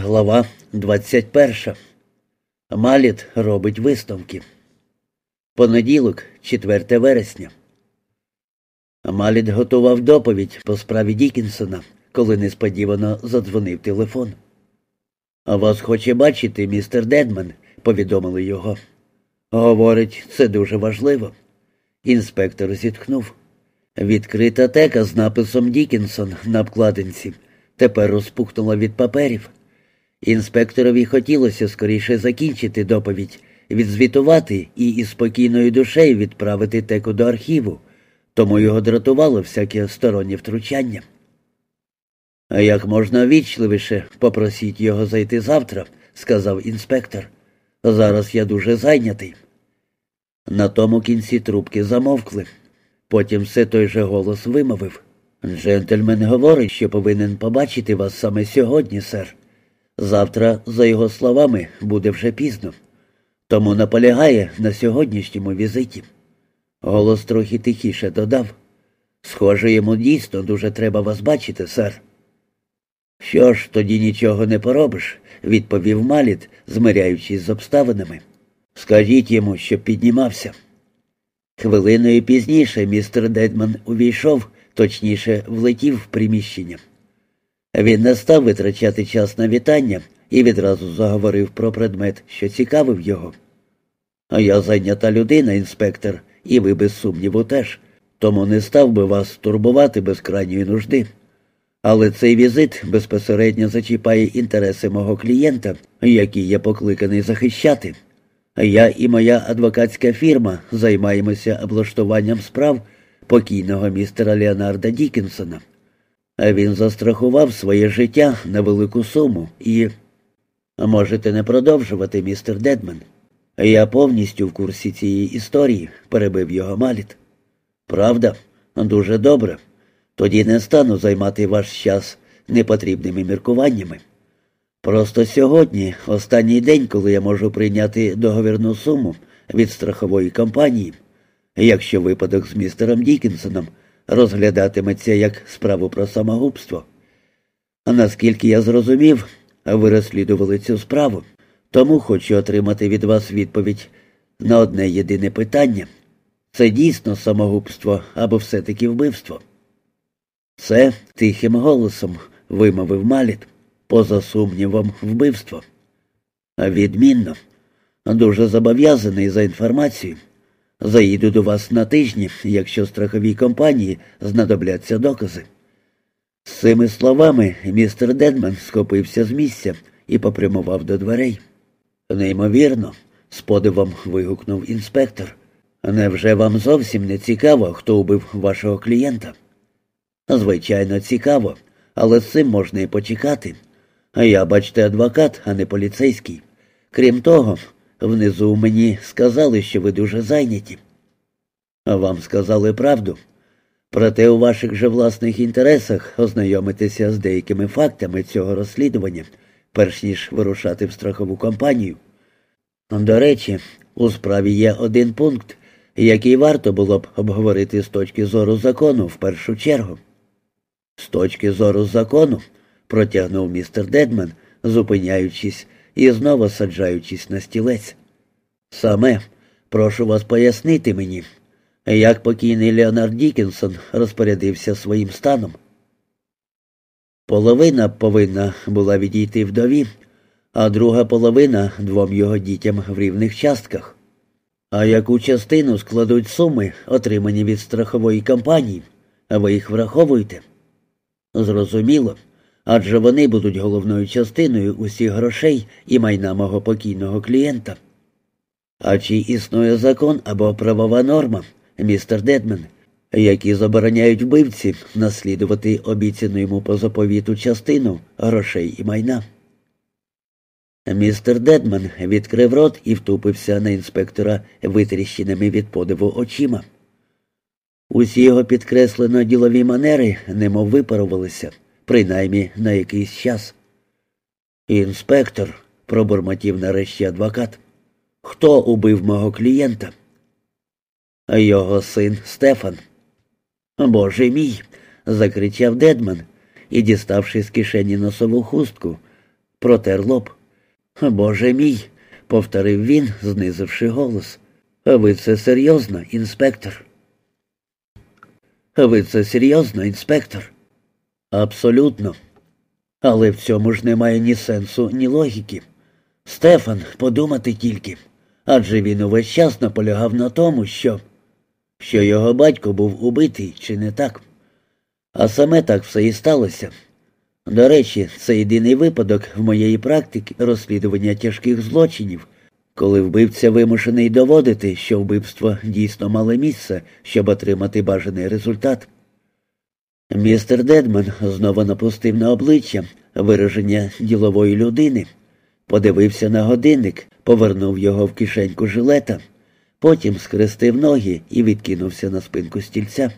Глава 21. Маліт робить висновки. Понеділок, 4 вересня. Маліт готував доповідь по справі Дікінсона, коли несподівано задзвонив телефон. Вас хоче бачити, містер Дедман, повідомили його. Говорить, це дуже важливо. Інспектор зітхнув. Відкрита тека з написом Дікінсон на обкладинці тепер розпухнула від паперів. Інспекторові хотілося скоріше закінчити доповідь, відзвітувати і із спокійною душею відправити теку до архіву, тому його дратувало всяке стороннє втручання. А як можна вічливіше попросіть його зайти завтра, сказав інспектор. Зараз я дуже зайнятий. На тому кінці трубки замовкли. Потім все той же голос вимовив. Джентльмен говорить, що повинен побачити вас саме сьогодні, сер. Завтра, за його словами, буде вже пізно, тому наполягає на сьогоднішньому візиті. Голос трохи тихіше додав. Схоже, йому дійсно дуже треба вас бачити, сер. Що ж, тоді нічого не поробиш, відповів Маліт, змиряючись з обставинами. Скажіть йому, щоб піднімався. Хвилиною пізніше містер Дедман увійшов, точніше, влетів в приміщення. Він не став витрачати час на вітання і відразу заговорив про предмет, що цікавив його. Я зайнята людина, інспектор, і ви без сумніву теж, тому не став би вас турбувати без крайньої нужди. Але цей візит безпосередньо зачіпає інтереси мого клієнта, які я покликаний захищати. Я і моя адвокатська фірма займаємося облаштуванням справ покійного містера Леонарда Дікінсона. Він застрахував своє життя на велику суму і. Можете не продовжувати, містер Дедман. Я повністю в курсі цієї історії, перебив його Маліт. Правда, дуже добре. Тоді не стану займати ваш час непотрібними міркуваннями. Просто сьогодні, останній день, коли я можу прийняти договірну суму від страхової компанії, якщо випадок з містером Дікінсоном розглядатиметься як справу про самогубство. А наскільки я зрозумів, ви розслідували цю справу, тому хочу отримати від вас відповідь на одне єдине питання це дійсно самогубство або все-таки вбивство? Це тихим голосом вимовив Маліт, поза сумнівом, вбивство. Відмінно, дуже зобов'язаний за інформацію. Заїду до вас на тижні, якщо страховій компанії знадобляться докази. З цими словами містер Дедман схопився з місця і попрямував до дверей. Неймовірно, з подивом вигукнув інспектор. Невже вам зовсім не цікаво, хто убив вашого клієнта? Звичайно, цікаво, але з цим можна і почекати. Я, бачте, адвокат, а не поліцейський. Крім того, Внизу мені сказали, що ви дуже зайняті. А вам сказали правду. Проте у ваших же власних інтересах ознайомитися з деякими фактами цього розслідування, перш ніж вирушати в страхову компанію. До речі, у справі є один пункт, який варто було б обговорити з точки зору закону в першу чергу. З точки зору закону, протягнув містер Дедман, зупиняючись і знову саджаючись на стілець. Саме прошу вас пояснити мені, як покійний Леонард Дікінсон розпорядився своїм станом. Половина повинна була відійти вдові, а друга половина двом його дітям в рівних частках. А яку частину складуть суми, отримані від страхової компанії, ви їх враховуєте? Зрозуміло адже вони будуть головною частиною усіх грошей і майна мого покійного клієнта. А чи існує закон або правова норма, містер Дедмен, які забороняють вбивці наслідувати обіцяну йому по заповіту частину грошей і майна? Містер Дедман відкрив рот і втупився на інспектора витріщеними від подиву очима. Усі його підкреслено ділові манери немов випарувалися принаймні на якийсь час. Інспектор, пробурмотів нарешті адвокат. Хто убив мого клієнта? Його син Стефан. Боже мій. закричав Дедман і, діставши з кишені носову хустку, протер лоб. Боже мій, повторив він, знизивши голос. Ви це серйозно, інспектор? Ви це серйозно, інспектор? Абсолютно. Але в цьому ж немає ні сенсу, ні логіки. Стефан, подумати тільки. Адже він увесь час наполягав на тому, що що його батько був убитий, чи не так. А саме так все і сталося. До речі, це єдиний випадок в моєї практики розслідування тяжких злочинів, коли вбивця вимушений доводити, що вбивство дійсно мало місце, щоб отримати бажаний результат. Містер Дедман знову напустив на обличчя вираження ділової людини, подивився на годинник, повернув його в кишеньку жилета, потім скрестив ноги і відкинувся на спинку стільця.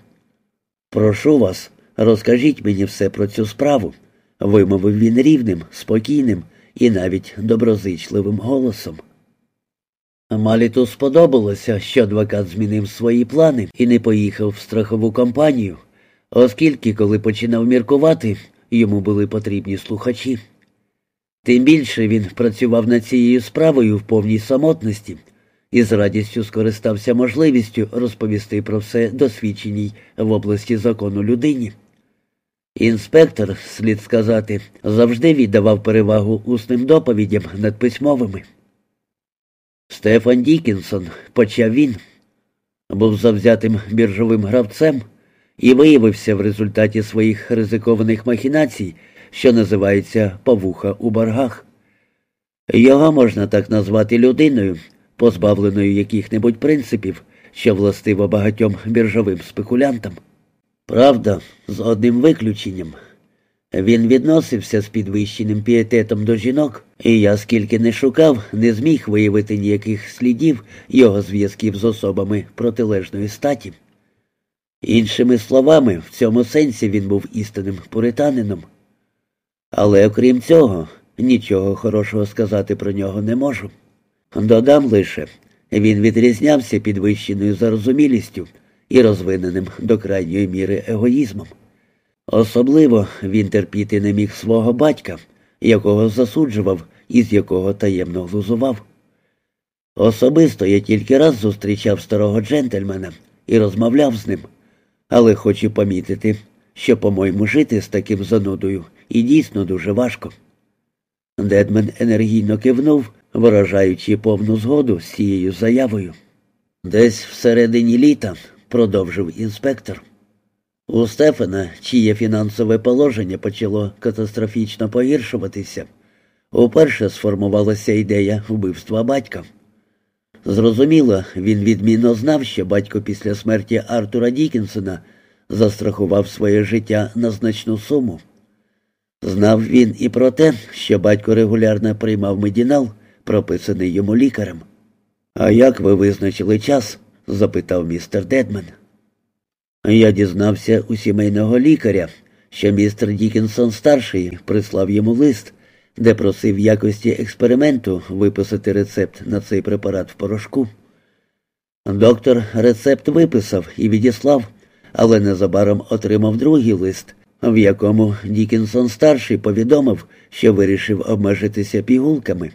Прошу вас, розкажіть мені все про цю справу, вимовив він рівним, спокійним і навіть доброзичливим голосом. Маліту сподобалося, що адвокат змінив свої плани і не поїхав в страхову компанію, оскільки, коли починав міркувати, йому були потрібні слухачі. Тим більше він працював над цією справою в повній самотності і з радістю скористався можливістю розповісти про все досвідченій в області закону людині. Інспектор, слід сказати, завжди віддавав перевагу усним доповідям над письмовими. Стефан Дікінсон, почав він, був завзятим біржовим гравцем і виявився в результаті своїх ризикованих махінацій, що називається павуха у боргах. Його можна так назвати людиною, позбавленою яких-небудь принципів, що властиво багатьом біржовим спекулянтам. Правда, з одним виключенням. Він відносився з підвищеним пієтетом до жінок, і я, скільки не шукав, не зміг виявити ніяких слідів його зв'язків з особами протилежної статі. Іншими словами, в цьому сенсі він був істинним пуританином. Але окрім цього, нічого хорошого сказати про нього не можу. Додам лише, він відрізнявся підвищеною зарозумілістю і розвиненим до крайньої міри егоїзмом. Особливо він терпіти не міг свого батька, якого засуджував і з якого таємно глузував. Особисто я тільки раз зустрічав старого джентльмена і розмовляв з ним, але хочу помітити, що, по-моєму, жити з таким занудою і дійсно дуже важко. Дедмен енергійно кивнув, виражаючи повну згоду з цією заявою. Десь всередині літа, продовжив інспектор. У Стефана, чиє фінансове положення почало катастрофічно погіршуватися, уперше сформувалася ідея вбивства батька. Зрозуміло, він відмінно знав, що батько після смерті Артура Дікінсона застрахував своє життя на значну суму. Знав він і про те, що батько регулярно приймав медінал, прописаний йому лікарем. А як ви визначили час? запитав містер Дедмен. Я дізнався у сімейного лікаря, що містер Дікінсон старший прислав йому лист, де просив в якості експерименту виписати рецепт на цей препарат в порошку. Доктор рецепт виписав і відіслав, але незабаром отримав другий лист, в якому Дікінсон старший повідомив, що вирішив обмежитися пігулками,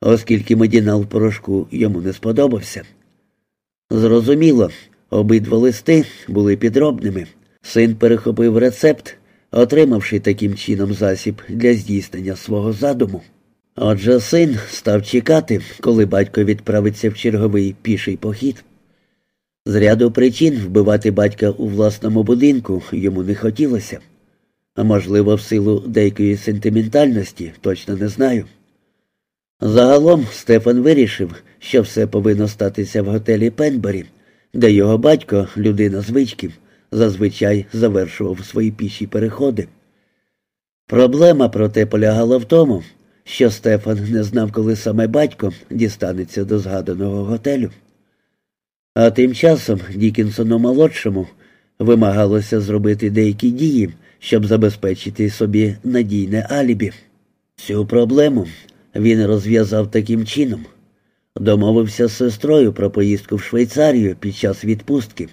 оскільки медінал порошку йому не сподобався. Зрозуміло, обидва листи були підробними. Син перехопив рецепт, отримавши таким чином засіб для здійснення свого задуму. Отже, син став чекати, коли батько відправиться в черговий піший похід. З ряду причин вбивати батька у власному будинку йому не хотілося, а можливо, в силу деякої сентиментальності, точно не знаю. Загалом Стефан вирішив, що все повинно статися в готелі Пенбері, де його батько, людина звичків, зазвичай завершував свої піші переходи. Проблема, проте, полягала в тому, що Стефан не знав, коли саме батько дістанеться до згаданого готелю. А тим часом Дікінсону молодшому вимагалося зробити деякі дії, щоб забезпечити собі надійне алібі. Цю проблему він розв'язав таким чином. Домовився з сестрою про поїздку в Швейцарію під час відпустки,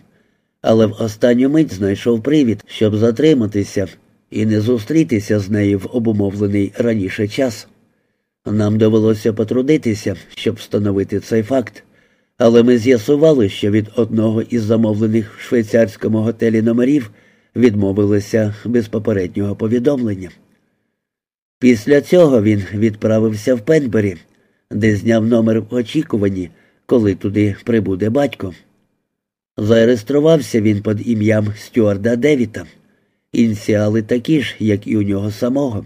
але в останню мить знайшов привід, щоб затриматися і не зустрітися з нею в обумовлений раніше час. Нам довелося потрудитися, щоб встановити цей факт, але ми з'ясували, що від одного із замовлених в швейцарському готелі номерів відмовилися без попереднього повідомлення. Після цього він відправився в Пенбері, де зняв номер в очікуванні, коли туди прибуде батько. Зареєструвався він під ім'ям Стюарда Девіта, ініціали такі ж, як і у нього самого,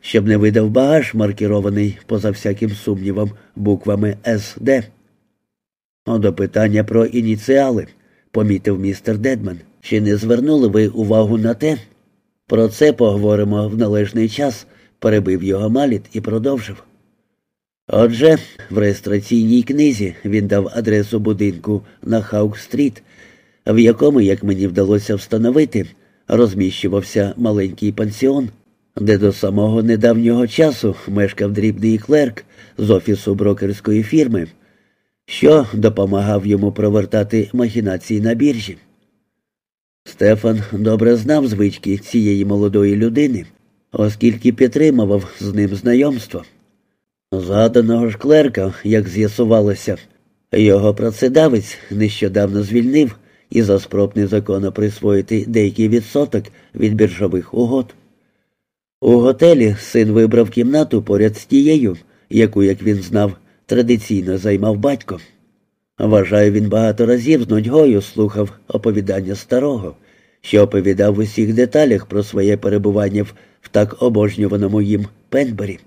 щоб не видав багаж, маркірований поза всяким сумнівом буквами СД. До питання про ініціали, помітив містер Дедман. Чи не звернули ви увагу на те? Про це поговоримо в належний час, перебив його маліт і продовжив. Отже, в реєстраційній книзі він дав адресу будинку на Хаук-стріт, в якому, як мені вдалося встановити, розміщувався маленький пансіон, де до самого недавнього часу мешкав дрібний клерк з офісу брокерської фірми, що допомагав йому провертати махінації на біржі. Стефан добре знав звички цієї молодої людини, оскільки підтримував з ним знайомство. Згаданого ж клерка, як з'ясувалося, його працедавець нещодавно звільнив і за спроб незаконно присвоїти деякий відсоток від біржових угод. У готелі син вибрав кімнату поряд з тією, яку, як він знав, традиційно займав батько. Вважаю, він багато разів з нудьгою слухав оповідання старого, що оповідав в усіх деталях про своє перебування в так обожнюваному їм Пенбері.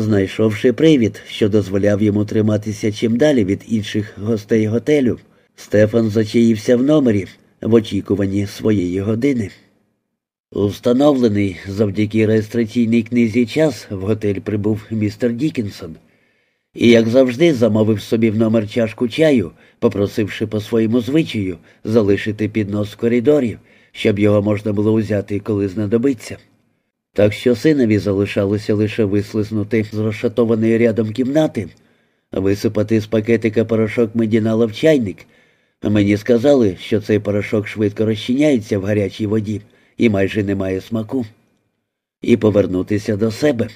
Знайшовши привід, що дозволяв йому триматися чим далі від інших гостей готелю, Стефан зачаївся в номері в очікуванні своєї години. Установлений завдяки реєстраційній книзі час в готель прибув містер Дікінсон і, як завжди, замовив собі в номер чашку чаю, попросивши по своєму звичаю залишити піднос в коридорі, щоб його можна було узяти, коли знадобиться. Так що синові залишалося лише вислизнути з розшатованої рядом кімнати, висипати з пакетика порошок медінала в чайник. Мені сказали, що цей порошок швидко розчиняється в гарячій воді і майже не має смаку, і повернутися до себе.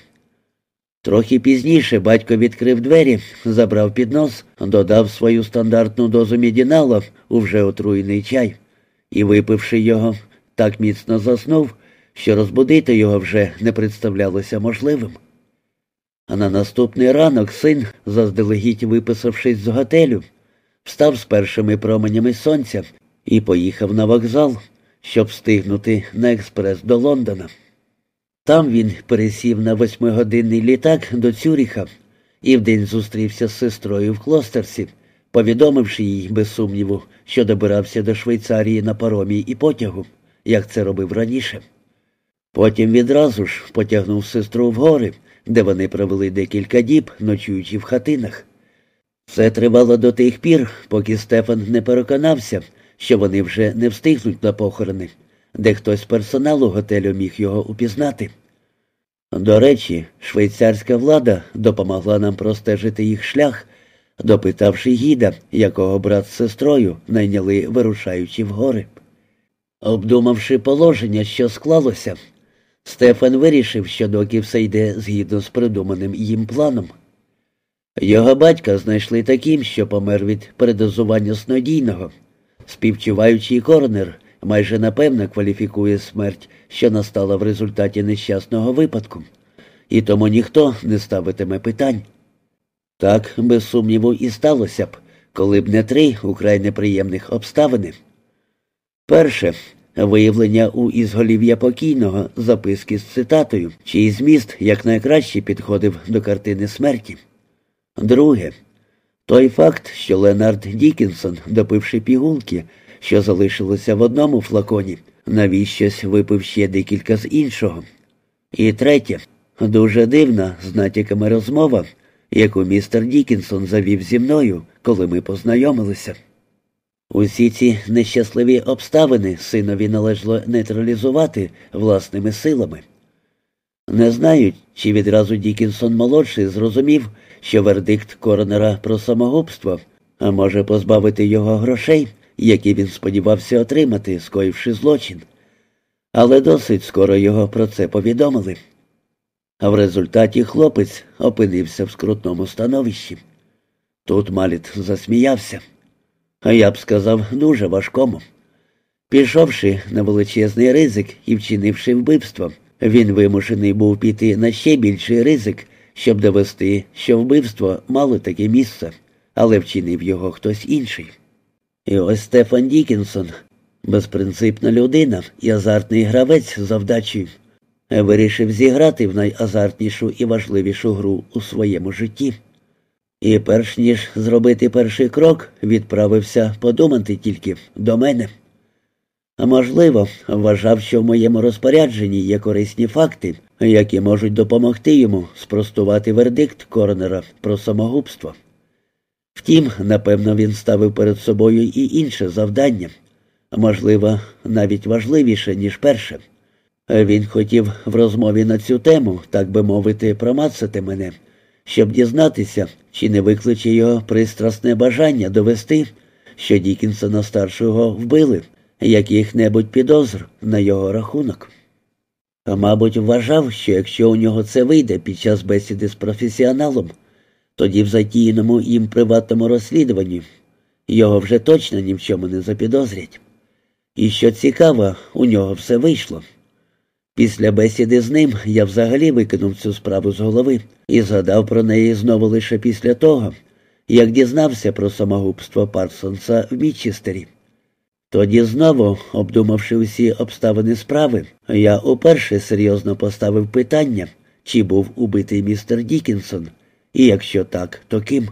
Трохи пізніше батько відкрив двері, забрав піднос, додав свою стандартну дозу медінала у вже отруєний чай і, випивши його, так міцно заснув що розбудити його вже не представлялося можливим. А на наступний ранок син, заздалегідь виписавшись з готелю, встав з першими променями сонця і поїхав на вокзал, щоб встигнути на експрес до Лондона. Там він пересів на восьмигодинний літак до Цюріха і вдень зустрівся з сестрою в Клостерсі, повідомивши їй, без сумніву, що добирався до Швейцарії на паромі і потягу, як це робив раніше. Потім відразу ж потягнув сестру в гори, де вони провели декілька діб, ночуючи в хатинах. Це тривало до тих пір, поки Стефан не переконався, що вони вже не встигнуть на похорони, де хтось з персоналу готелю міг його упізнати. До речі, швейцарська влада допомогла нам простежити їх шлях, допитавши гіда, якого брат з сестрою найняли, вирушаючи в гори. Обдумавши положення, що склалося, Стефан вирішив, що доки все йде згідно з придуманим їм планом. Його батька знайшли таким, що помер від передозування снодійного. Співчуваючий коронер майже напевно кваліфікує смерть, що настала в результаті нещасного випадку, і тому ніхто не ставитиме питань. Так, без сумніву, і сталося б, коли б не три украй неприємних обставини. Перше, Виявлення у ізголів'я покійного записки з цитатою, чий зміст якнайкраще підходив до картини смерті. Друге, той факт, що Ленард Дікінсон, допивши пігулки, що залишилося в одному флаконі, навіщось випив ще декілька з іншого. І третє, дуже дивна з натяками розмова, яку містер Дікінсон завів зі мною, коли ми познайомилися. Усі ці нещасливі обставини синові належало нейтралізувати власними силами. Не знаю, чи відразу Дікінсон молодший зрозумів, що вердикт коронера про самогубство а може позбавити його грошей, які він сподівався отримати, скоївши злочин. Але досить скоро його про це повідомили. А в результаті хлопець опинився в скрутному становищі. Тут Маліт засміявся. А я б сказав, дуже важкому. Пішовши на величезний ризик і вчинивши вбивство, він вимушений був піти на ще більший ризик, щоб довести, що вбивство мало таке місце, але вчинив його хтось інший. І ось Стефан Дікінсон, безпринципна людина і азартний гравець з завдачею, вирішив зіграти в найазартнішу і важливішу гру у своєму житті. І перш ніж зробити перший крок, відправився подумати тільки до мене. Можливо, вважав, що в моєму розпорядженні є корисні факти, які можуть допомогти йому спростувати вердикт Корнера про самогубство. Втім, напевно, він ставив перед собою і інше завдання, можливо, навіть важливіше, ніж перше. Він хотів в розмові на цю тему, так би мовити, промацати мене, щоб дізнатися, чи не викличе його пристрасне бажання довести, що Дікінсона старшого вбили, яких-небудь підозр на його рахунок. А мабуть, вважав, що якщо у нього це вийде під час бесіди з професіоналом, тоді в затіяному їм приватному розслідуванні його вже точно ні в чому не запідозрять. І що цікаво, у нього все вийшло. Після бесіди з ним я взагалі викинув цю справу з голови і згадав про неї знову лише після того, як дізнався про самогубство Парсонса в Мічестері. Тоді знову, обдумавши усі обставини справи, я уперше серйозно поставив питання, чи був убитий містер Дікінсон, і якщо так, то ким.